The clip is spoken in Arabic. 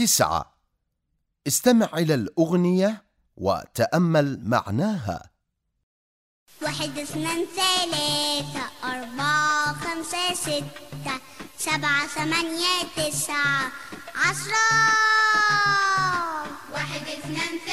تسعة. استمع إلى الأغنية وتأمل معناها. واحد اثنان ثلاثة أربعة خمسة ستة سبعة ثمانية تسعة عشرة. واحد اثنان ثلاثة